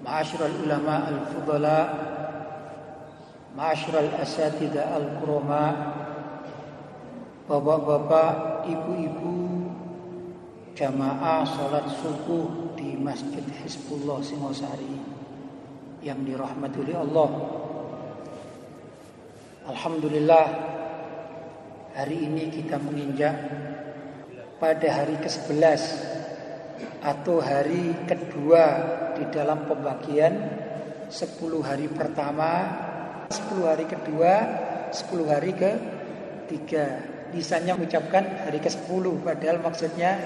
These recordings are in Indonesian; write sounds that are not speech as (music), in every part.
Ma'asyiral ulama al-fudala Ma'asyiral asatidah al-kurama Bapak-bapak, ibu-ibu Jamaah sholat subuh di Masjid Hizbullah Singosari Yang dirahmati oleh Allah. Alhamdulillah Hari ini kita menginjak Pada hari ke-11 Atau hari kedua Di dalam pembagian 10 hari pertama 10 hari kedua 10 hari ketiga. Bisanya mengucapkan hari ke-10 Padahal maksudnya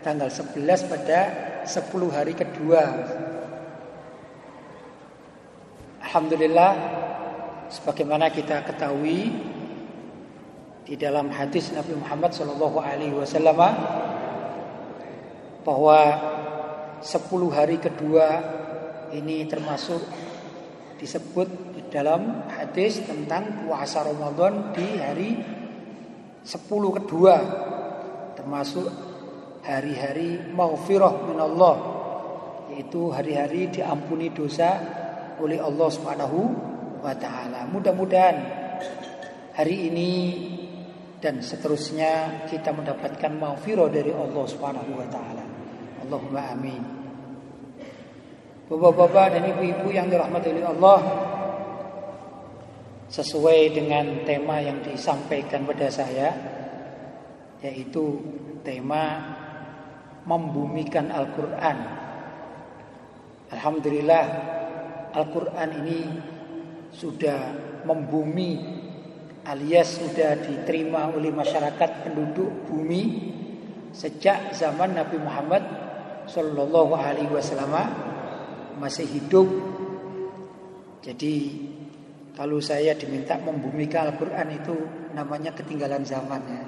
tanggal 11 pada 10 hari kedua. Alhamdulillah Sebagaimana kita ketahui Di dalam hadis Nabi Muhammad SAW Bahwa 10 hari kedua Ini termasuk Disebut di dalam hadis tentang puasa Ramadan di hari sepuluh kedua termasuk hari-hari maghfirah minallah yaitu hari-hari diampuni dosa oleh Allah Subhanahu wa taala. Mudah-mudahan hari ini dan seterusnya kita mendapatkan maghfirah dari Allah Subhanahu wa taala. Allahumma amin. Bapak-bapak dan ibu-ibu yang dirahmati oleh Allah, sesuai dengan tema yang disampaikan pada saya yaitu tema membumikan Al-Qur'an. Alhamdulillah Al-Qur'an ini sudah membumi alias sudah diterima oleh masyarakat penduduk bumi sejak zaman Nabi Muhammad Shallallahu alaihi wasallam masih hidup. Jadi kalau saya diminta membumikan Al-Quran itu namanya ketinggalan zaman ya.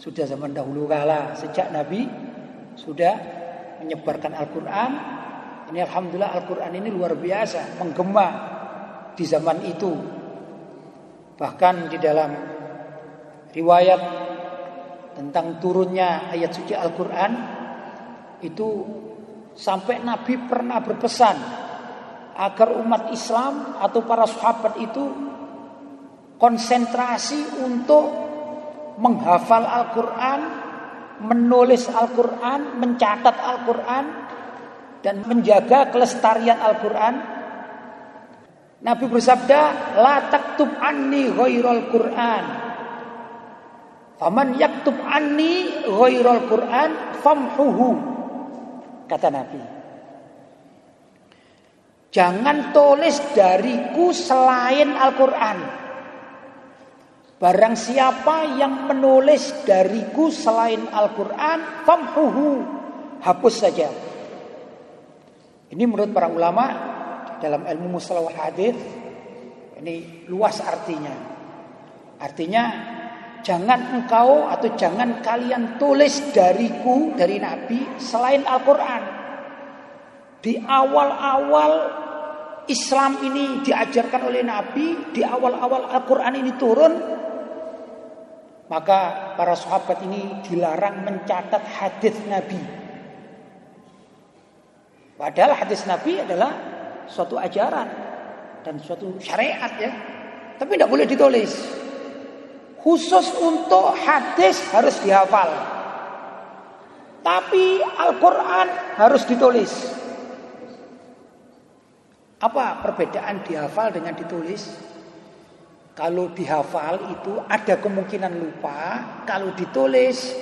Sudah zaman dahulu kala sejak Nabi sudah menyebarkan Al-Quran. Ini Alhamdulillah Al-Quran ini luar biasa menggema di zaman itu. Bahkan di dalam riwayat tentang turunnya ayat suci Al-Quran itu sampai Nabi pernah berpesan agar umat Islam atau para sahabat itu konsentrasi untuk menghafal Al-Quran, menulis Al-Quran, mencatat Al-Quran, dan menjaga kelestarian Al-Quran. Nabi bersabda, La taktub anni ghairal Quran. Faman yaktub anni ghairal Quran famhuhu. Kata Nabi. Jangan tulis dariku selain Al-Quran. Barang siapa yang menulis dariku selain Al-Quran, famhuhu, hapus saja. Ini menurut para ulama dalam ilmu mustalah hadis ini luas artinya. Artinya jangan engkau atau jangan kalian tulis dariku dari Nabi selain Al-Quran. Di awal-awal Islam ini diajarkan oleh Nabi di awal-awal Al-Quran ini turun maka para sahabat ini dilarang mencatat hadis Nabi. Padahal hadis Nabi adalah suatu ajaran dan suatu syariat ya. Tapi tidak boleh ditulis khusus untuk hadis harus dihafal tapi Al-Quran harus ditulis apa perbedaan dihafal dengan ditulis? Kalau dihafal itu ada kemungkinan lupa, kalau ditulis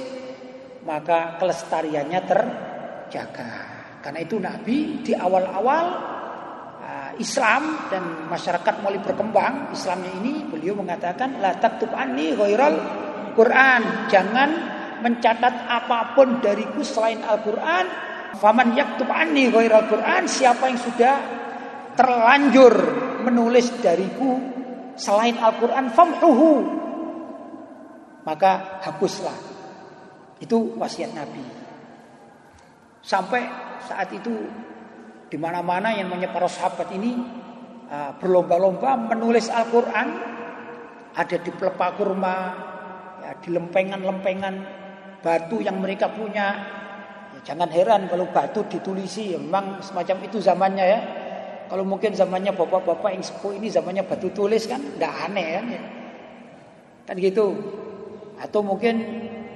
maka kelestariannya terjaga. Karena itu Nabi di awal-awal Islam dan masyarakat mulai berkembang, Islamnya ini beliau mengatakan la taktub anni Quran. Jangan mencatat apa pun dariku selain Al-Quran Faman yaktub anni ghairal Quran, siapa yang sudah terlanjur menulis dariku selain Al-Qur'an famhuhu. Maka hapuslah. Itu wasiat Nabi. Sampai saat itu di mana-mana yang namanya para sahabat ini uh, berlomba-lomba menulis Al-Qur'an ada di pelepah kurma, ya, di lempengan-lempengan batu yang mereka punya. Ya, jangan heran kalau batu ditulisi, ya, memang semacam itu zamannya ya. Kalau mungkin zamannya bapak-bapak yang sepuh ini zamannya batu tulis kan, nggak aneh kan ya. Kan gitu. Atau mungkin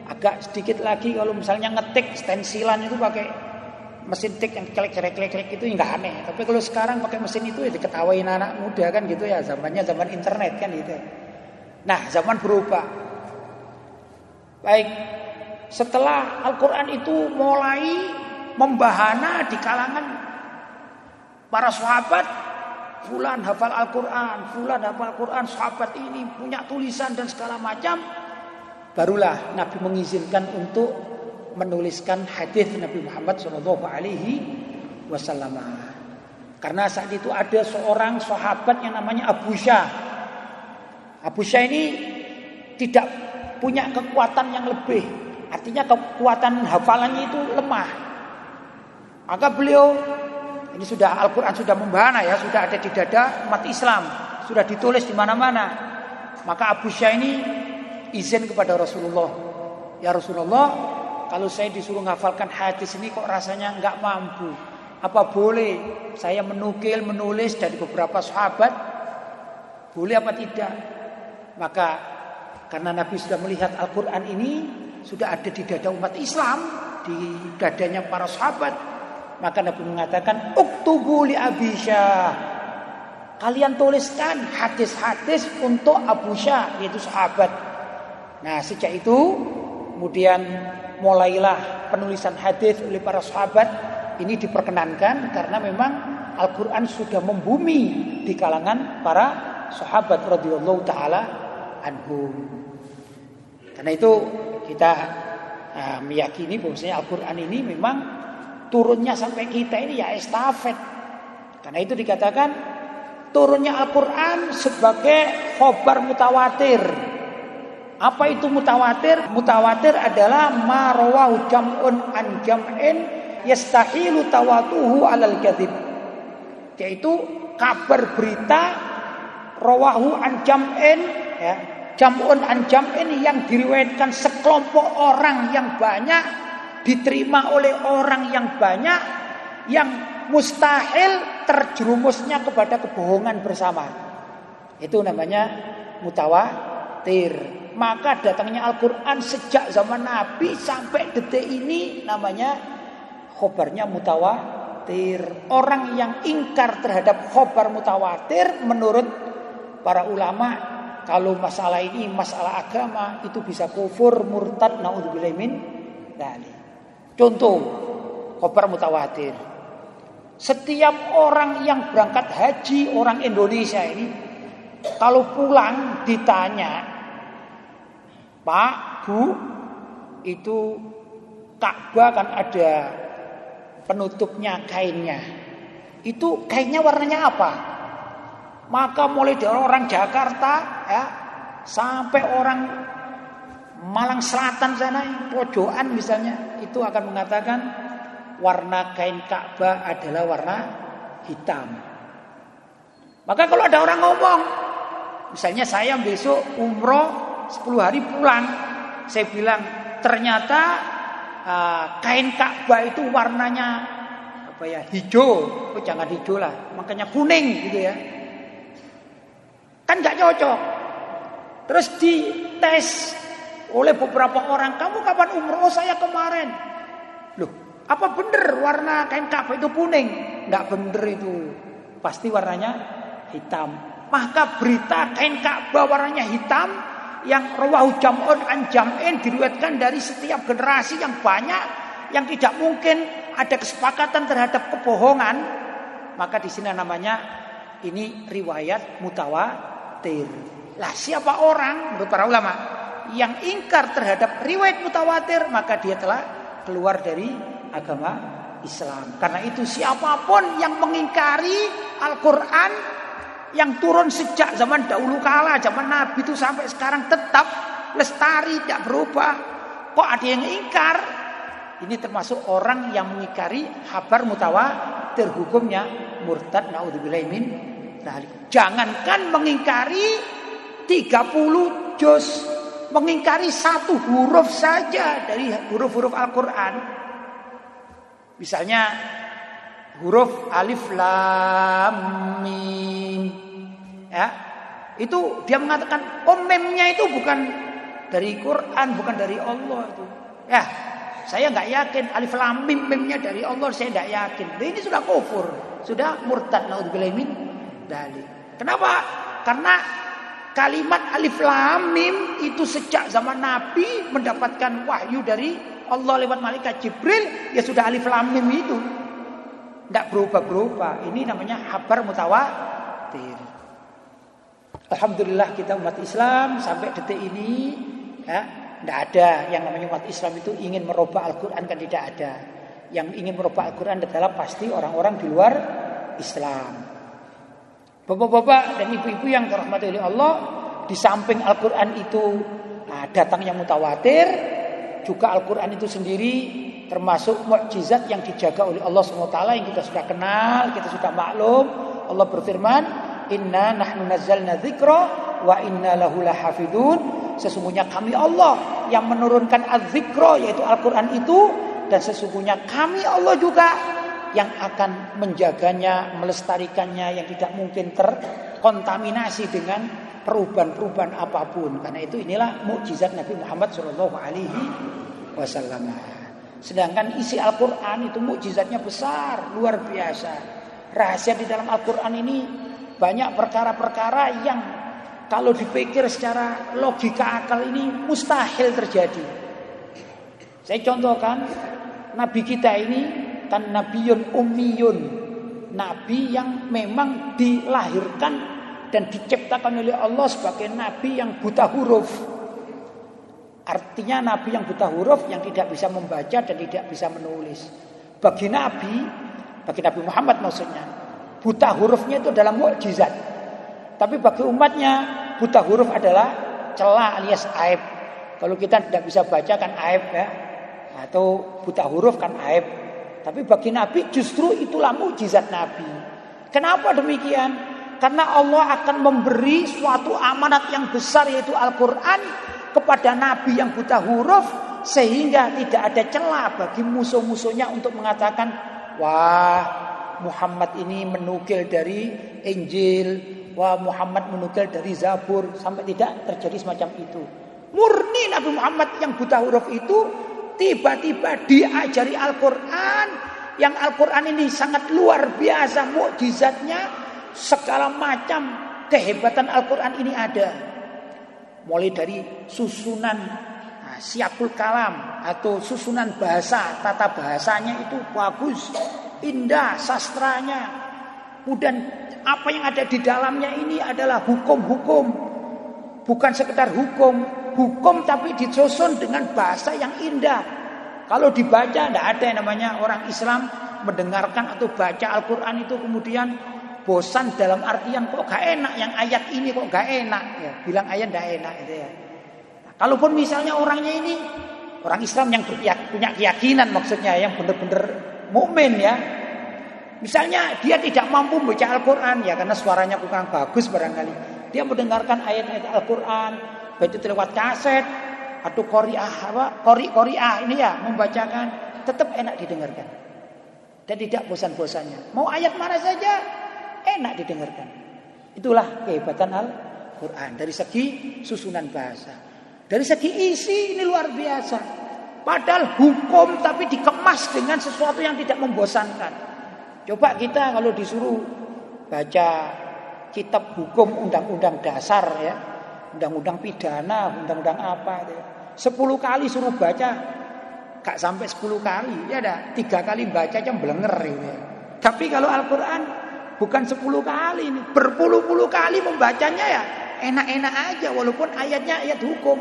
agak sedikit lagi kalau misalnya ngetik stensilan itu pakai mesin tik yang klik klik klik klik itu nggak aneh. Tapi kalau sekarang pakai mesin itu ya diketawain anak muda kan gitu ya. Zamannya zaman internet kan gitu. Nah, zaman berubah. Baik, setelah Al-Quran itu mulai membahana di kalangan para sahabat, fulan hafal Al-Quran, fulan hafal Al-Quran, sahabat ini punya tulisan dan segala macam, barulah Nabi mengizinkan untuk menuliskan hadis Nabi Muhammad Shallallahu Alaihi Wasallam. Karena saat itu ada seorang sahabat yang namanya Abu Syah Abu Syah ini tidak punya kekuatan yang lebih. Artinya kekuatan hafalannya itu lemah. Maka beliau ini sudah Al-Quran sudah membahana ya, sudah ada di dada umat Islam, sudah ditulis di mana-mana. Maka Abu Syah ini izin kepada Rasulullah. Ya Rasulullah, kalau saya disuruh ngafalkan hadis ini kok rasanya nggak mampu. Apa boleh saya menukil, menulis dari beberapa sahabat? Boleh apa tidak? Maka karena Nabi sudah melihat Al-Quran ini sudah ada di dada umat Islam, di dadanya para sahabat, maka Nabi mengatakan, "Uktubu li Abi Syah." Kalian tuliskan hadis-hadis untuk Abu Syah, yaitu sahabat. Nah, sejak itu kemudian mulailah penulisan hadis oleh para sahabat ini diperkenankan karena memang Al-Qur'an sudah membumi di kalangan para sahabat radhiyallahu taala anhum. Karena itu kita uh, meyakini bahwasanya Al-Qur'an ini memang turunnya sampai kita ini ya estafet. Karena itu dikatakan turunnya Al-Qur'an sebagai khobar mutawatir. Apa itu mutawatir? Mutawatir adalah marwahu jam'un an jam'in yastahilu tawatuhu alal kadhib. Yaitu kabar berita rawahu an jam'in ya Jamun an jam'in yang diriwayatkan sekelompok orang yang banyak diterima oleh orang yang banyak yang mustahil terjerumusnya kepada kebohongan bersama. Itu namanya mutawatir. Maka datangnya Al-Qur'an sejak zaman Nabi sampai detik ini namanya khobarnya mutawatir. Orang yang ingkar terhadap khobar mutawatir menurut para ulama kalau masalah ini masalah agama itu bisa kufur murtad naudzubillah min. Contoh koper mutawatir. Setiap orang yang berangkat haji orang Indonesia ini kalau pulang ditanya, "Pak, Bu, itu Ka'bah kan ada penutupnya kainnya. Itu kainnya warnanya apa?" Maka mulai dari orang Jakarta ya sampai orang Malang Selatan sana, pojokan misalnya, itu akan mengatakan warna kain Ka'bah adalah warna hitam. Maka kalau ada orang ngomong, misalnya saya besok umroh 10 hari pulang, saya bilang ternyata uh, kain Ka'bah itu warnanya apa ya hijau, oh, jangan hijau lah, makanya kuning gitu ya. Kan nggak cocok. Terus dites oleh beberapa orang, kamu kapan umroh? Oh, saya kemarin. Loh, apa bener warna kain Ka'bah itu kuning? Nggak bener itu. Pasti warnanya hitam. Maka berita kain Ka'bah warnanya hitam yang rawahu jam'un an jam'in diriwayatkan dari setiap generasi yang banyak yang tidak mungkin ada kesepakatan terhadap kebohongan maka di sini namanya ini riwayat mutawa mutawatir. Lah siapa orang menurut para ulama yang ingkar terhadap riwayat mutawatir maka dia telah keluar dari agama Islam. Karena itu siapa pun yang mengingkari Al-Quran yang turun sejak zaman dahulu kala, zaman Nabi itu sampai sekarang tetap lestari, tidak berubah. Kok ada yang ingkar? Ini termasuk orang yang mengingkari habar mutawatir hukumnya murtad naudzubillahimin Jangankan mengingkari 30 juz, mengingkari satu huruf saja dari huruf-huruf Al-Qur'an. Misalnya huruf alif lam mim. Ya. Itu dia mengatakan oh memnya itu bukan dari Quran, bukan dari Allah itu. Ya, saya nggak yakin alif lam mim memnya dari Allah, saya nggak yakin. Nah, ini sudah kufur, sudah murtad naudzubillah min dari. Kenapa? Karena kalimat alif lam mim itu sejak zaman Nabi mendapatkan wahyu dari Allah lewat malaikat Jibril, ya sudah alif lam mim itu. Tidak berubah-berubah. Ini namanya habar mutawatir. Alhamdulillah kita umat Islam sampai detik ini ya, tidak ada yang namanya umat Islam itu ingin merubah Al-Quran kan tidak ada. Yang ingin merubah Al-Quran adalah pasti orang-orang di luar Islam. Bapak-bapak dan ibu-ibu yang dirahmati oleh Allah, di samping Al-Quran itu nah, datangnya mutawatir, juga Al-Quran itu sendiri termasuk mukjizat yang dijaga oleh Allah SWT yang kita sudah kenal, kita sudah maklum. Allah berfirman, "Inna nahnu nazzalna dzikra wa inna lahu lahafidun." Sesungguhnya kami Allah yang menurunkan az-dzikra yaitu Al-Qur'an itu dan sesungguhnya kami Allah juga yang akan menjaganya, melestarikannya yang tidak mungkin terkontaminasi dengan perubahan-perubahan apa pun. Karena itu inilah mukjizat Nabi Muhammad Shallallahu alaihi wasallam. Sedangkan isi Al-Quran itu mukjizatnya besar, luar biasa. Rahasia di dalam Al-Quran ini banyak perkara-perkara yang kalau dipikir secara logika akal ini mustahil terjadi. Saya contohkan, Nabi kita ini kan Nabiun Ummiyun. Nabi yang memang dilahirkan dan diciptakan oleh Allah sebagai Nabi yang buta huruf. Artinya nabi yang buta huruf yang tidak bisa membaca dan tidak bisa menulis. Bagi nabi, bagi Nabi Muhammad maksudnya, buta hurufnya itu adalah mukjizat. Tapi bagi umatnya, buta huruf adalah celah alias aib. Kalau kita tidak bisa baca kan aib ya. Atau buta huruf kan aib. Tapi bagi nabi justru itulah mukjizat nabi. Kenapa demikian? Karena Allah akan memberi suatu amanat yang besar yaitu Al-Qur'an kepada nabi yang buta huruf sehingga tidak ada celah bagi musuh-musuhnya untuk mengatakan wah Muhammad ini menukil dari Injil wah Muhammad menukil dari Zabur sampai tidak terjadi semacam itu. Murni Nabi Muhammad yang buta huruf itu tiba-tiba diajari Al-Quran. Yang Al-Quran ini sangat luar biasa mukjizatnya segala macam kehebatan Al-Quran ini ada. Mulai dari susunan nah, siapul kalam atau susunan bahasa tata bahasanya itu bagus indah sastranya. Kemudian apa yang ada di dalamnya ini adalah hukum-hukum. Bukan sekedar hukum. Hukum tapi disusun dengan bahasa yang indah. Kalau dibaca tidak ada yang namanya orang Islam mendengarkan atau baca Al-Quran itu kemudian bosan dalam artian kok gak enak yang ayat ini kok gak enak? Ya bilang ayat gak enak itu ya. Nah, kalaupun misalnya orangnya ini orang Islam yang punya keyakinan maksudnya yang benar-benar mukmin ya misalnya dia tidak mampu membaca Al-Quran ya karena suaranya kurang bagus barangkali dia mendengarkan ayat-ayat Al-Quran baik itu lewat kaset atau koriah apa kori koriah ini ya membacakan tetap enak didengarkan dan tidak bosan-bosannya mau ayat mana saja enak didengarkan. Itulah kehebatan Al-Quran. Dari segi susunan bahasa. Dari segi isi ini luar biasa. Padahal hukum tapi dikemas dengan sesuatu yang tidak membosankan. Coba kita kalau disuruh baca kitab hukum undang-undang dasar ya. Undang-undang pidana, undang-undang apa itu. Sepuluh kali suruh baca gak sampai sepuluh kali ya ada tiga kali baca aja belenger gitu ya. Tapi kalau Al-Quran Bukan sepuluh kali ini, berpuluh-puluh kali membacanya ya enak-enak aja walaupun ayatnya ayat hukum.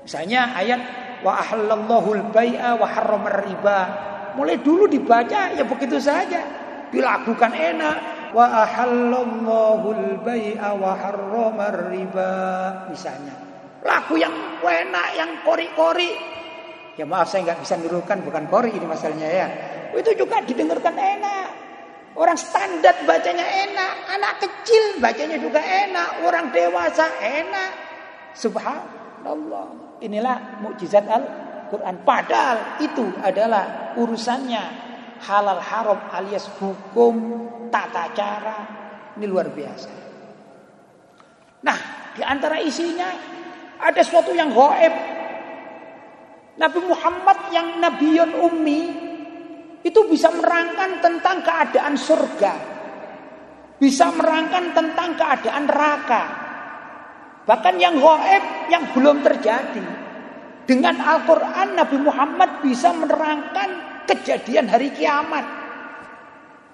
Misalnya ayat wa ahallallahu al-bai'a wa harramar riba. Mulai dulu dibaca ya begitu saja. Dilakukan enak. Wa ahallallahu al-bai'a wa harrama riba misalnya. Lagu yang enak, yang kori-kori. Ya maaf saya nggak bisa nirukan bukan kori ini masalahnya ya. Itu juga didengarkan enak. Orang standar bacanya enak, anak kecil bacanya juga enak, orang dewasa enak. Subhanallah. Inilah mukjizat Al-Qur'an. Padahal itu adalah urusannya halal haram alias hukum tata cara. Ini luar biasa. Nah, di antara isinya ada sesuatu yang gaib. Nabi Muhammad yang nabiun ummi itu bisa merangkan tentang keadaan surga. Bisa merangkan tentang keadaan neraka. Bahkan yang gaib yang belum terjadi. Dengan Al-Quran Nabi Muhammad bisa menerangkan kejadian hari kiamat.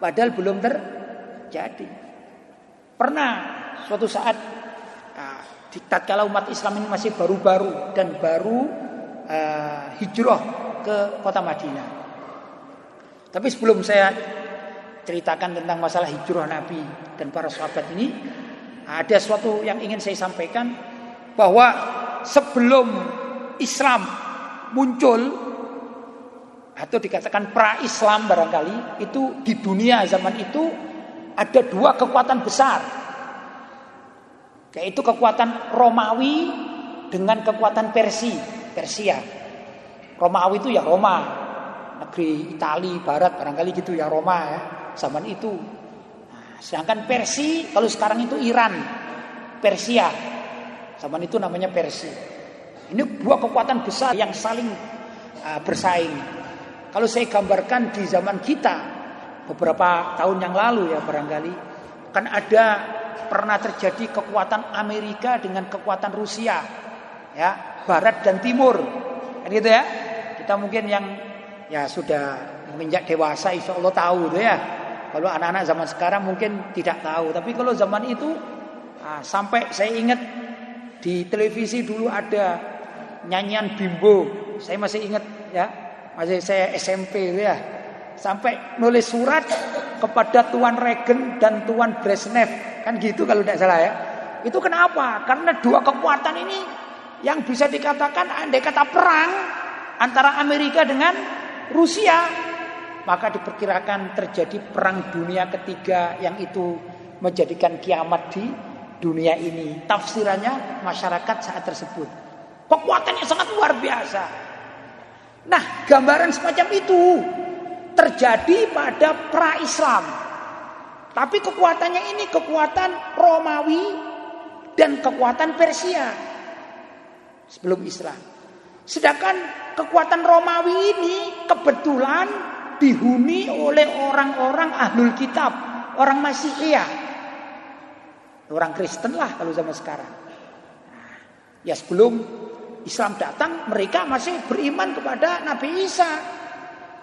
Padahal belum terjadi. Pernah suatu saat di tatkala umat Islam ini masih baru-baru dan baru uh, hijrah ke kota Madinah. Tapi sebelum saya ceritakan tentang masalah hijrah Nabi dan para sahabat ini, ada sesuatu yang ingin saya sampaikan bahwa sebelum Islam muncul atau dikatakan pra-Islam barangkali itu di dunia zaman itu ada dua kekuatan besar yaitu kekuatan Romawi dengan kekuatan Persia. Persia. Romawi itu ya Roma, negeri Itali Barat barangkali gitu ya Roma ya zaman itu. Sedangkan Persia kalau sekarang itu Iran, Persia. Zaman itu namanya Persia. Ini dua kekuatan besar yang saling uh, bersaing. Kalau saya gambarkan di zaman kita beberapa tahun yang lalu ya barangkali kan ada pernah terjadi kekuatan Amerika dengan kekuatan Rusia, ya Barat dan Timur, kan gitu ya. Kita mungkin yang ya sudah menjak dewasa, insya Allah tahu tuh ya. Kalau anak-anak zaman sekarang mungkin tidak tahu, tapi kalau zaman itu nah, sampai saya ingat di televisi dulu ada nyanyian bimbo, saya masih ingat ya, masih saya SMP ya, sampai nulis surat kepada Tuan Regen dan Tuan Brezhnev Kan gitu kalau tidak salah ya. Itu kenapa? Karena dua kekuatan ini yang bisa dikatakan andai kata perang antara Amerika dengan Rusia, maka diperkirakan terjadi perang dunia ketiga yang itu menjadikan kiamat di dunia ini. Tafsirannya masyarakat saat tersebut. Kekuatannya sangat luar biasa. Nah, gambaran semacam itu terjadi pada pra-Islam. Tapi kekuatannya ini kekuatan Romawi dan kekuatan Persia sebelum Islam. Sedangkan kekuatan Romawi ini kebetulan dihuni oleh orang-orang ahlul kitab, orang Masihiyah. Orang Kristen lah kalau zaman sekarang. Nah, ya sebelum Islam datang mereka masih beriman kepada Nabi Isa.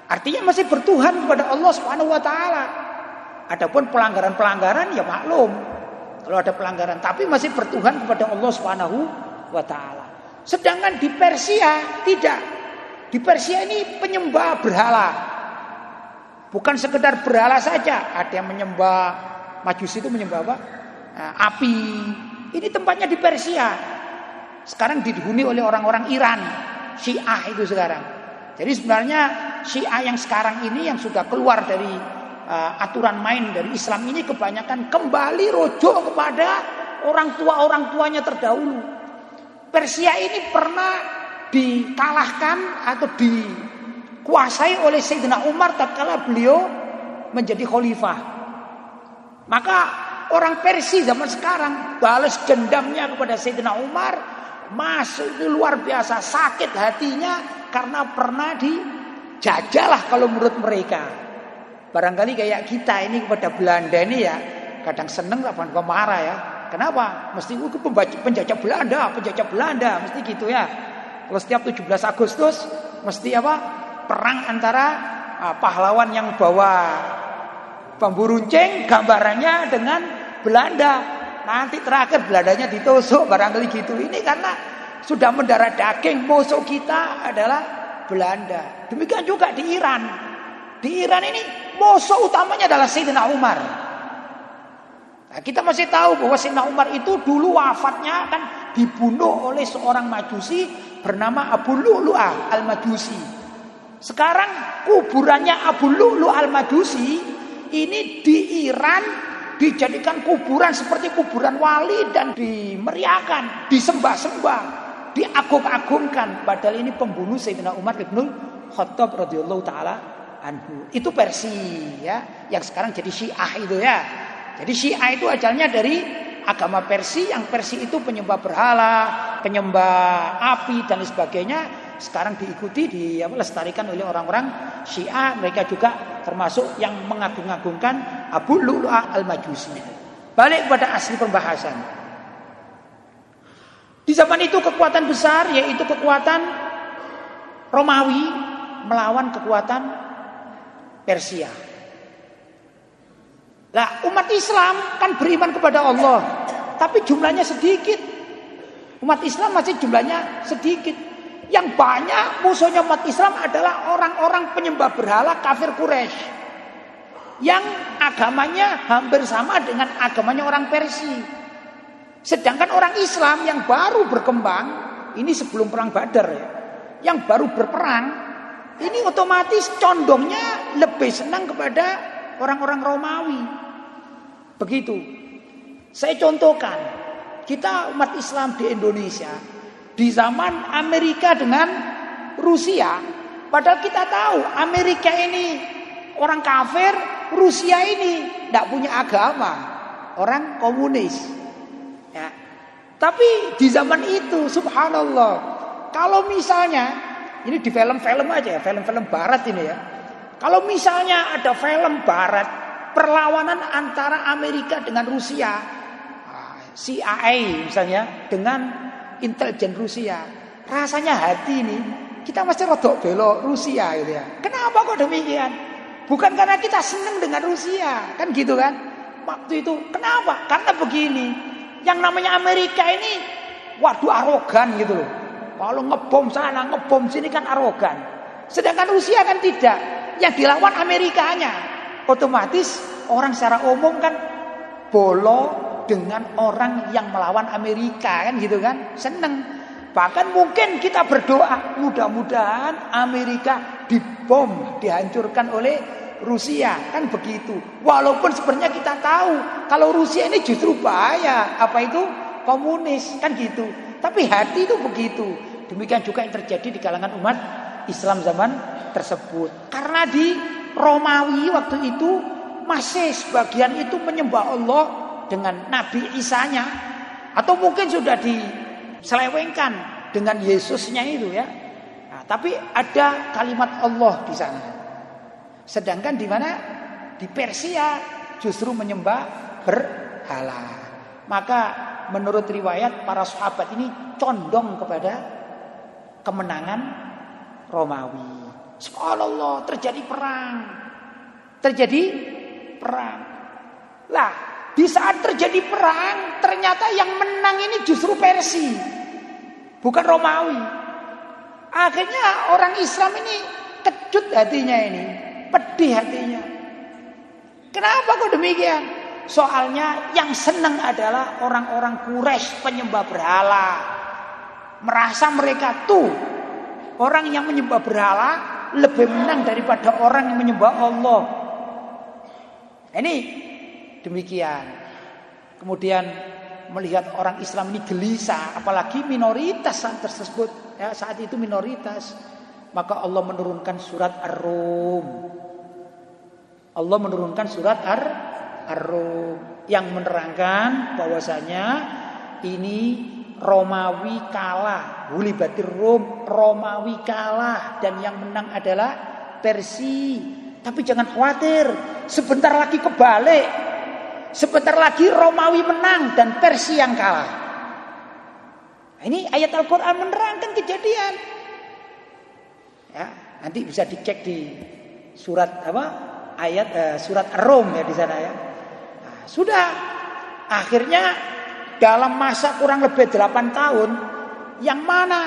Artinya masih bertuhan kepada Allah Subhanahu wa taala. Adapun pelanggaran-pelanggaran ya maklum. Kalau ada pelanggaran tapi masih bertuhan kepada Allah Subhanahu wa taala. Sedangkan di Persia tidak. Di Persia ini penyembah berhala. Bukan sekedar berhala saja, ada yang menyembah Majusi itu menyembah apa? Nah, api. Ini tempatnya di Persia. Sekarang dihuni oleh orang-orang Iran, Syiah itu sekarang. Jadi sebenarnya Syiah yang sekarang ini yang sudah keluar dari uh, aturan main dari Islam ini kebanyakan kembali rojo kepada orang tua orang tuanya terdahulu. Persia ini pernah dikalahkan atau dikuasai oleh Sayyidina Umar tatkala beliau menjadi khalifah. Maka orang Persia zaman sekarang balas dendamnya kepada Sayyidina Umar masuk itu luar biasa sakit hatinya karena pernah dijajalah kalau menurut mereka. Barangkali kayak kita ini kepada Belanda ini ya kadang seneng kadang marah ya. Kenapa? Mesti uh, penjajah Belanda, penjajah Belanda, mesti gitu ya. Kalau setiap 17 Agustus mesti apa? Perang antara uh, pahlawan yang bawa bambu runcing gambarannya dengan Belanda. Nanti terakhir Belandanya ditusuk barangkali gitu. Ini karena sudah mendarah daging musuh kita adalah Belanda. Demikian juga di Iran. Di Iran ini musuh utamanya adalah Sayyidina Umar. Nah, kita masih tahu bahwa Sayyidina Umar itu dulu wafatnya kan dibunuh oleh seorang majusi bernama Abu Lu'lu'ah al-Majusi. Sekarang kuburannya Abu Lu'lu'ah al-Majusi ini di Iran dijadikan kuburan seperti kuburan wali dan dimeriahkan, disembah-sembah, diagung-agungkan. Padahal ini pembunuh Sayyidina Umar ibnu Khattab radhiyallahu taala anhu. Itu Persi ya, yang sekarang jadi Syiah itu ya. Jadi Syiah itu ajalnya dari agama Persia yang Persia itu penyembah berhala, penyembah api dan sebagainya sekarang diikuti dilestarikan oleh orang-orang Syiah mereka juga termasuk yang mengagung-agungkan Abu Lu'lu'ah al-Majusi. Balik pada asli pembahasan. Di zaman itu kekuatan besar yaitu kekuatan Romawi melawan kekuatan Persia. Lah umat Islam kan beriman kepada Allah, tapi jumlahnya sedikit. Umat Islam masih jumlahnya sedikit. Yang banyak musuhnya umat Islam adalah orang-orang penyembah berhala kafir Quraisy. Yang agamanya hampir sama dengan agamanya orang Persia. Sedangkan orang Islam yang baru berkembang, ini sebelum perang Badar ya. Yang baru berperang, ini otomatis condongnya lebih senang kepada orang-orang Romawi. Begitu. Saya contohkan, kita umat Islam di Indonesia di zaman Amerika dengan Rusia, padahal kita tahu Amerika ini orang kafir, Rusia ini tidak punya agama, orang komunis. Ya. Tapi di zaman itu, subhanallah, kalau misalnya ini di film-film aja ya, film-film Barat ini ya. Kalau misalnya ada film barat perlawanan antara Amerika dengan Rusia, ah, CIA misalnya dengan intelijen Rusia, rasanya hati ini kita masih rodok belok Rusia gitu ya. Kenapa kok demikian? Bukan karena kita senang dengan Rusia, kan gitu kan? Waktu itu kenapa? Karena begini, yang namanya Amerika ini waduh arogan gitu loh. Kalau ngebom sana, ngebom sini kan arogan. Sedangkan Rusia kan tidak yang dilawan Amerikanya. Otomatis orang secara umum kan bolo dengan orang yang melawan Amerika kan gitu kan. Seneng. Bahkan mungkin kita berdoa mudah-mudahan Amerika dibom, dihancurkan oleh Rusia kan begitu. Walaupun sebenarnya kita tahu kalau Rusia ini justru bahaya, apa itu komunis kan gitu. Tapi hati itu begitu. Demikian juga yang terjadi di kalangan umat Islam zaman tersebut. Karena di Romawi waktu itu masih sebagian itu menyembah Allah dengan Nabi Isanya atau mungkin sudah diselewengkan dengan Yesusnya itu ya. Nah, tapi ada kalimat Allah di sana. Sedangkan di mana di Persia justru menyembah berhala. Maka menurut riwayat para sahabat ini condong kepada kemenangan Romawi. Subhanallah terjadi perang. Terjadi perang. Lah, di saat terjadi perang, ternyata yang menang ini justru Persia. Bukan Romawi. Akhirnya orang Islam ini kejut hatinya ini, pedih hatinya. Kenapa kok demikian? Soalnya yang senang adalah orang-orang Quraisy penyembah berhala. Merasa mereka tuh Orang yang menyembah berhala lebih menang daripada orang yang menyembah Allah. Ini demikian. Kemudian melihat orang Islam ini gelisah, apalagi minoritas saat tersebut, ya, saat itu minoritas, maka Allah menurunkan surat Ar-Rum. Allah menurunkan surat Ar Ar-Rum yang menerangkan bahwasanya ini Romawi kalah, Hulibatir Rom, Romawi kalah dan yang menang adalah Persi. Tapi jangan khawatir, sebentar lagi kebalik. Sebentar lagi Romawi menang dan Persi yang kalah. Nah, ini ayat Al-Qur'an menerangkan kejadian. Ya, nanti bisa dicek di surat apa? Ayat eh, surat Rom ya di sana ya. Nah, sudah akhirnya dalam masa kurang lebih 8 tahun yang mana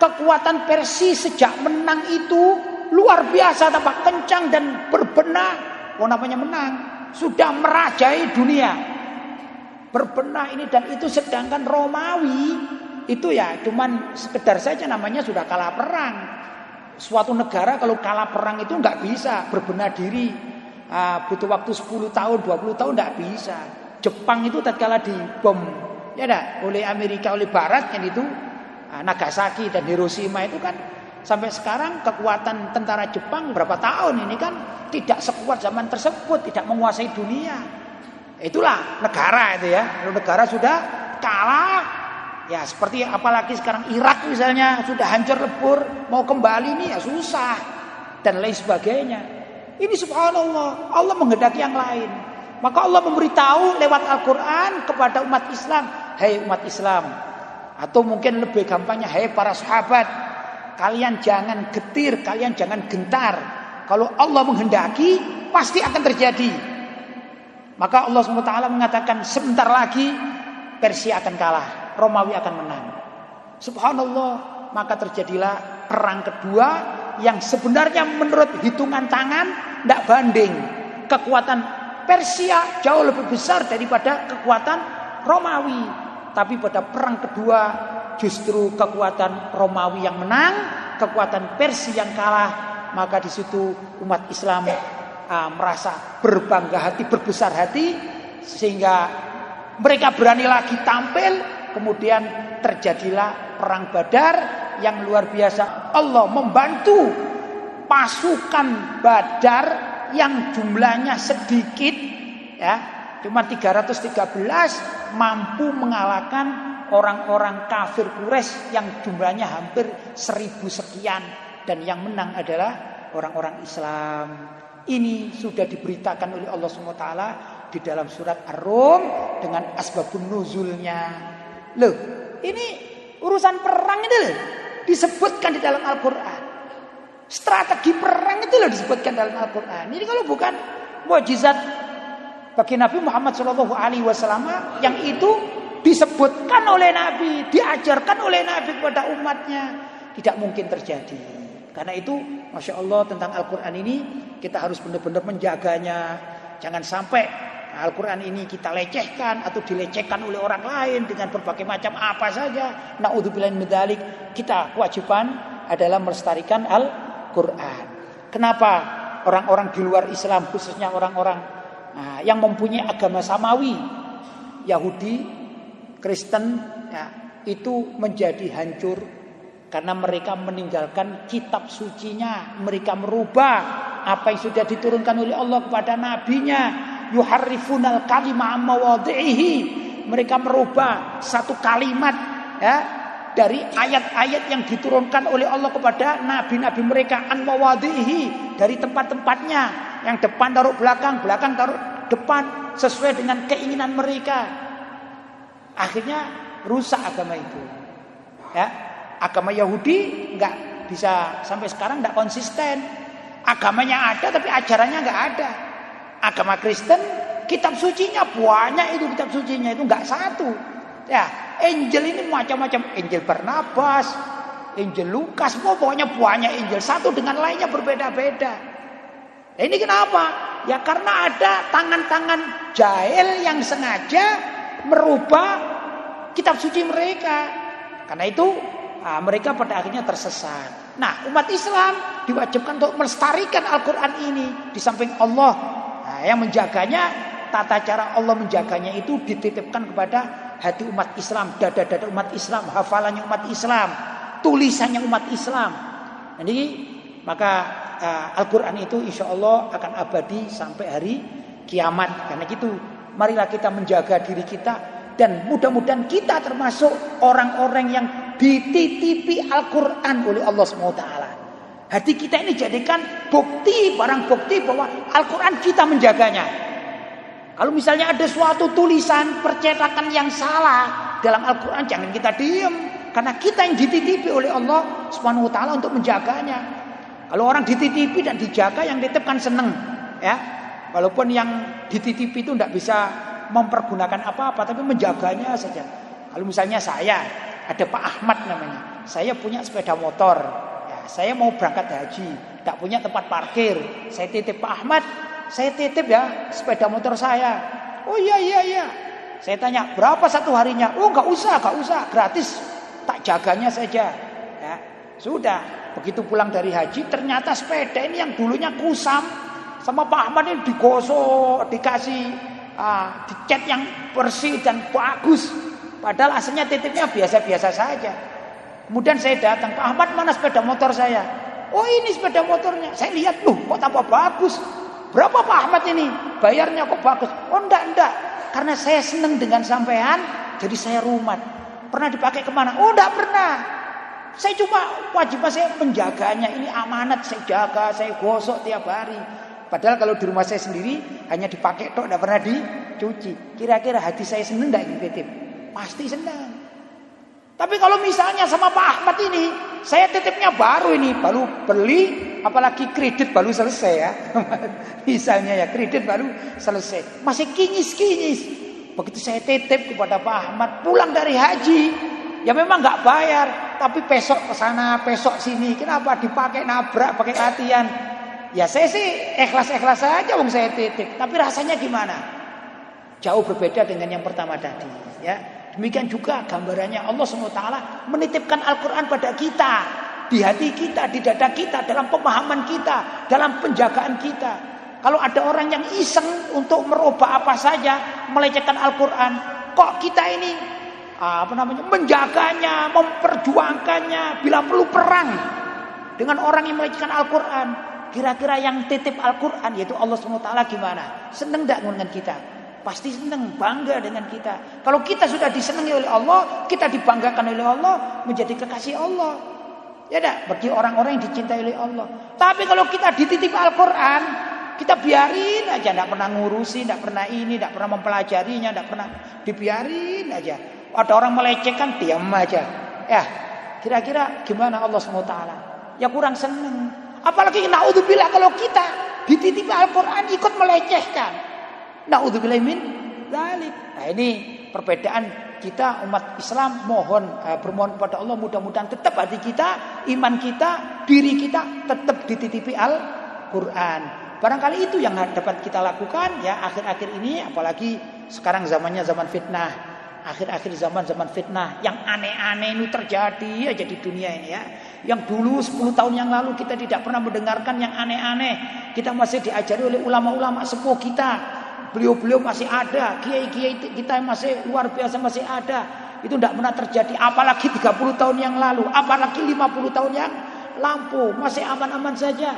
kekuatan Persia sejak menang itu luar biasa tampak kencang dan berbenah. Oh namanya menang. Sudah merajai dunia. Berbenah ini dan itu sedangkan Romawi itu ya cuman sekedar saja namanya sudah kalah perang. Suatu negara kalau kalah perang itu nggak bisa berbenah diri. Uh, butuh waktu 10 tahun, 20 tahun nggak bisa. Jepang itu tatkala dibom ya dah, oleh Amerika oleh Barat kan itu uh, Nagasaki dan Hiroshima itu kan sampai sekarang kekuatan tentara Jepang berapa tahun ini kan tidak sekuat zaman tersebut, tidak menguasai dunia. Itulah negara itu ya. Kalau negara sudah kalah ya seperti apalagi sekarang Irak misalnya sudah hancur lebur, mau kembali nih ya susah dan lain sebagainya. Ini subhanallah, Allah menghendaki yang lain. Maka Allah memberitahu lewat Al-Qur'an kepada umat Islam, "Hai hey umat Islam." Atau mungkin lebih gampangnya, "Hai hey para sahabat, kalian jangan getir, kalian jangan gentar. Kalau Allah menghendaki, pasti akan terjadi." Maka Allah SWT mengatakan sebentar lagi Persia akan kalah, Romawi akan menang. Subhanallah, maka terjadilah perang kedua yang sebenarnya menurut hitungan tangan tidak banding. Kekuatan Persia jauh lebih besar daripada kekuatan Romawi. Tapi pada perang kedua justru kekuatan Romawi yang menang, kekuatan Persia yang kalah. Maka di situ umat Islam uh, merasa berbangga hati, berbesar hati sehingga mereka berani lagi tampil, kemudian terjadilah perang Badar yang luar biasa. Allah membantu pasukan Badar yang jumlahnya sedikit ya, cuma 313 mampu mengalahkan orang-orang kafir Quraisy yang jumlahnya hampir seribu sekian dan yang menang adalah orang-orang Islam. Ini sudah diberitakan oleh Allah SWT di dalam surat Ar-Rum dengan asbabun nuzulnya. Loh, ini urusan perang ini loh, disebutkan di dalam Al-Quran. Strategi perang itu loh disebutkan dalam Al-Quran. Ini kalau bukan mujizat bagi Nabi Muhammad Shallallahu Alaihi Wasallam yang itu disebutkan oleh Nabi, diajarkan oleh Nabi kepada umatnya, tidak mungkin terjadi. Karena itu, masya Allah tentang Al-Quran ini kita harus benar-benar menjaganya. Jangan sampai Al-Quran ini kita lecehkan atau dilecehkan oleh orang lain dengan berbagai macam apa saja. Naudzubillah medalik. Kita kewajiban adalah melestarikan Al-Quran. Kenapa orang-orang di luar Islam khususnya orang-orang nah, yang mempunyai agama samawi, Yahudi, Kristen, ya, itu menjadi hancur karena mereka meninggalkan kitab sucinya, mereka merubah apa yang sudah diturunkan oleh Allah kepada nabinya. Yuharrifunal kalima. Mereka merubah satu kalimat ya dari ayat-ayat yang diturunkan oleh Allah kepada nabi-nabi mereka an mawadhihi dari tempat-tempatnya. Yang depan taruh belakang, belakang taruh depan sesuai dengan keinginan mereka. Akhirnya rusak agama itu. Ya, agama Yahudi nggak bisa sampai sekarang nggak konsisten. Agamanya ada tapi ajarannya nggak ada. Agama Kristen kitab sucinya banyak itu kitab sucinya itu nggak satu. Ya, angel ini macam-macam, angel Barnabas, angel Lukas, pokoknya banyak angel satu dengan lainnya berbeda-beda. Nah, ini kenapa? Ya karena ada tangan-tangan jahil yang sengaja merubah kitab suci mereka. Karena itu Nah, mereka pada akhirnya tersesat. Nah, umat Islam diwajibkan untuk melestarikan Al-Quran ini. Di samping Allah nah, yang menjaganya, tata cara Allah menjaganya itu dititipkan kepada hati umat Islam, dada-dada umat Islam, hafalannya umat Islam, tulisannya umat Islam. Jadi maka uh, Al-Quran itu insya Allah akan abadi sampai hari kiamat. Karena gitu, marilah kita menjaga diri kita dan mudah-mudahan kita termasuk orang-orang yang dititipi Al-Quran oleh Allah SWT. Hati kita ini jadikan bukti, barang bukti bahwa Al-Quran kita menjaganya. Kalau misalnya ada suatu tulisan percetakan yang salah dalam Al-Quran, jangan kita diem. Karena kita yang dititipi oleh Allah Subhanahu wa untuk menjaganya. Kalau orang dititipi dan dijaga yang dititipkan seneng, ya. Walaupun yang dititipi itu tidak bisa mempergunakan apa-apa tapi menjaganya saja. Kalau misalnya saya ada Pak Ahmad namanya, saya punya sepeda motor, ya, saya mau berangkat haji, tidak punya tempat parkir. Saya titip Pak Ahmad, saya titip ya sepeda motor saya. Oh iya iya iya. Saya tanya berapa satu harinya? Oh nggak usah nggak usah gratis. Tak jaganya saja. Ya sudah. Begitu pulang dari haji ternyata sepeda ini yang dulunya kusam sama Pak Ahmad ini digosok dikasih ah, dicat yang bersih dan bagus. Padahal aslinya titipnya biasa-biasa saja. Kemudian saya datang, Pak Ahmad mana sepeda motor saya? Oh ini sepeda motornya. Saya lihat, loh kok tambah bagus. Berapa Pak Ahmad ini? Bayarnya kok bagus? Oh enggak, enggak. Karena saya senang dengan sampean, jadi saya rumat. Pernah dipakai ke mana? Oh enggak pernah. Saya cuma wajib saya menjaganya. Ini amanat saya jaga, saya gosok tiap hari. Padahal kalau di rumah saya sendiri hanya dipakai tok, enggak pernah dicuci. Kira-kira hati saya senang enggak ini? Pasti senang. Tapi kalau misalnya sama Pak Ahmad ini, saya titipnya baru ini, baru beli, apalagi kredit baru selesai ya. (laughs) misalnya ya, kredit baru selesai. Masih kinyis-kinyis. Begitu saya titip kepada Pak Ahmad, pulang dari haji, ya memang nggak bayar, tapi besok ke sana, besok sini. Kenapa dipakai nabrak, pakai latihan? Ya saya sih ikhlas-ikhlas saja wong saya titip, tapi rasanya gimana? Jauh berbeda dengan yang pertama tadi, ya. Demikian juga gambarannya Allah SWT menitipkan Al-Quran pada kita. Di hati kita, di dada kita, dalam pemahaman kita, dalam penjagaan kita. Kalau ada orang yang iseng untuk merubah apa saja, melecehkan Al-Quran. Kok kita ini apa namanya menjaganya, memperjuangkannya bila perlu perang dengan orang yang melecehkan Al-Quran. Kira-kira yang titip Al-Quran yaitu Allah SWT gimana? Seneng tidak dengan kita? Pasti senang, bangga dengan kita. Kalau kita sudah disenangi oleh Allah, kita dibanggakan oleh Allah, menjadi kekasih Allah. Ya dah, bagi orang-orang yang dicintai oleh Allah. Tapi kalau kita dititip Al-Quran, kita biarin aja, tidak pernah ngurusi, tidak pernah ini, tidak pernah mempelajarinya, tidak pernah dibiarin aja. Ada orang melecehkan, diam aja. Ya, kira-kira gimana Allah SWT? Ya kurang seneng. Apalagi naudzubillah kalau kita dititip Al-Quran ikut melecehkan. Nauzubillah min dzalik. Nah, ini perbedaan kita umat Islam mohon uh, bermohon kepada Allah mudah-mudahan tetap hati kita, iman kita, diri kita tetap dititipi Al-Qur'an. Barangkali itu yang dapat kita lakukan ya akhir-akhir ini apalagi sekarang zamannya zaman fitnah. Akhir-akhir zaman zaman fitnah yang aneh-aneh ini terjadi aja di dunia ini ya. Yang dulu 10 tahun yang lalu kita tidak pernah mendengarkan yang aneh-aneh. Kita masih diajari oleh ulama-ulama sepuh kita beliau-beliau masih ada, kiai-kiai kita masih luar biasa masih ada. Itu tidak pernah terjadi apalagi 30 tahun yang lalu, apalagi 50 tahun yang lampu, masih aman-aman saja.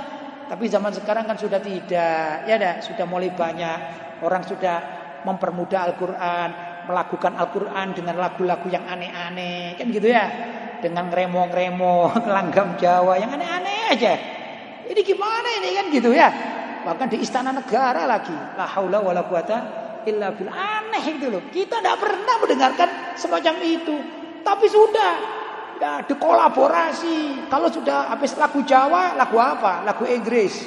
Tapi zaman sekarang kan sudah tidak, ya dah, sudah mulai banyak orang sudah mempermudah Al-Qur'an, melakukan Al-Qur'an dengan lagu-lagu yang aneh-aneh, kan gitu ya. Dengan remo-remo, (laughs) langgam Jawa yang aneh-aneh aja. Ini gimana ini kan gitu ya. Bahkan di istana negara lagi. La haula wala quwata illa billah. Aneh itu loh. Kita tidak pernah mendengarkan semacam itu. Tapi sudah ya dikolaborasi. Kalau sudah habis lagu Jawa, lagu apa? Lagu Inggris.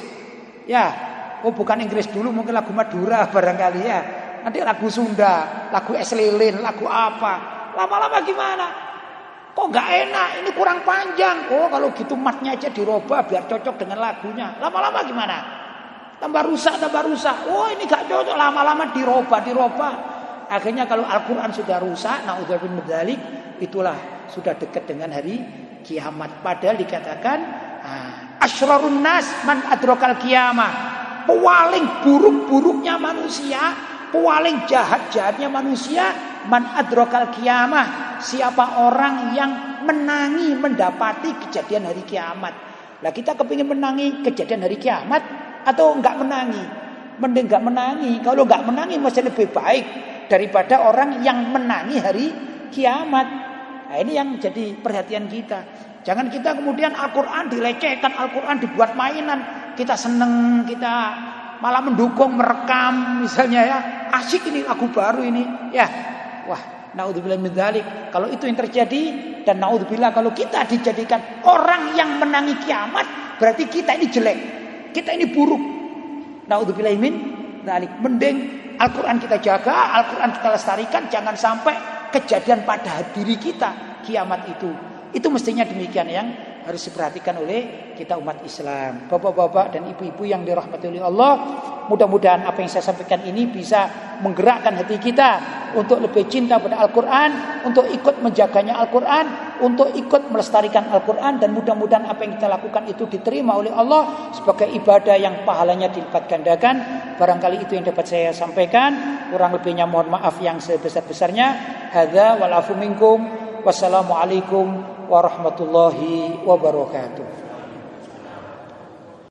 Ya. Oh bukan Inggris dulu, mungkin lagu Madura (laughs) barangkali ya. Nanti lagu Sunda, lagu es lilin, lagu apa. Lama-lama gimana? Kok nggak enak? Ini kurang panjang. Oh kalau gitu matnya aja dirubah biar cocok dengan lagunya. Lama-lama gimana? Tambah rusak, tambah rusak. Oh ini gak cocok lama-lama diroba, diroba. Akhirnya kalau Al-Quran sudah rusak, naudzubillah medalik, itulah sudah dekat dengan hari kiamat. Padahal dikatakan ah, asrarun nas man adrokal kiamah. Paling buruk-buruknya manusia, paling jahat-jahatnya manusia man adrokal kiamah. Siapa orang yang menangi mendapati kejadian hari kiamat. Nah kita kepingin menangi kejadian hari kiamat, atau enggak menangi? Mending enggak menangi. Kalau enggak menangi masih lebih baik daripada orang yang menangi hari kiamat. Nah, ini yang jadi perhatian kita. Jangan kita kemudian Al-Quran dilecehkan, Al-Quran dibuat mainan. Kita seneng, kita malah mendukung, merekam misalnya ya. Asik ini lagu baru ini. Ya, wah naudzubillah min Kalau itu yang terjadi dan naudzubillah kalau kita dijadikan orang yang menangi kiamat, berarti kita ini jelek. Kita ini buruk. Nauzubillah min dzalik. Mending Al-Qur'an kita jaga, Al-Qur'an kita lestarikan, jangan sampai kejadian pada diri kita kiamat itu. Itu mestinya demikian yang harus diperhatikan oleh kita umat Islam. Bapak-bapak dan ibu-ibu yang dirahmati oleh Allah, mudah-mudahan apa yang saya sampaikan ini bisa menggerakkan hati kita untuk lebih cinta pada Al-Qur'an, untuk ikut menjaganya Al-Qur'an, untuk ikut melestarikan Al-Qur'an dan mudah-mudahan apa yang kita lakukan itu diterima oleh Allah sebagai ibadah yang pahalanya dilipat gandakan. Barangkali itu yang dapat saya sampaikan. Kurang lebihnya mohon maaf yang sebesar-besarnya. Hadza wal afu minkum. Wassalamualaikum warahmatullahi wabarakatuh.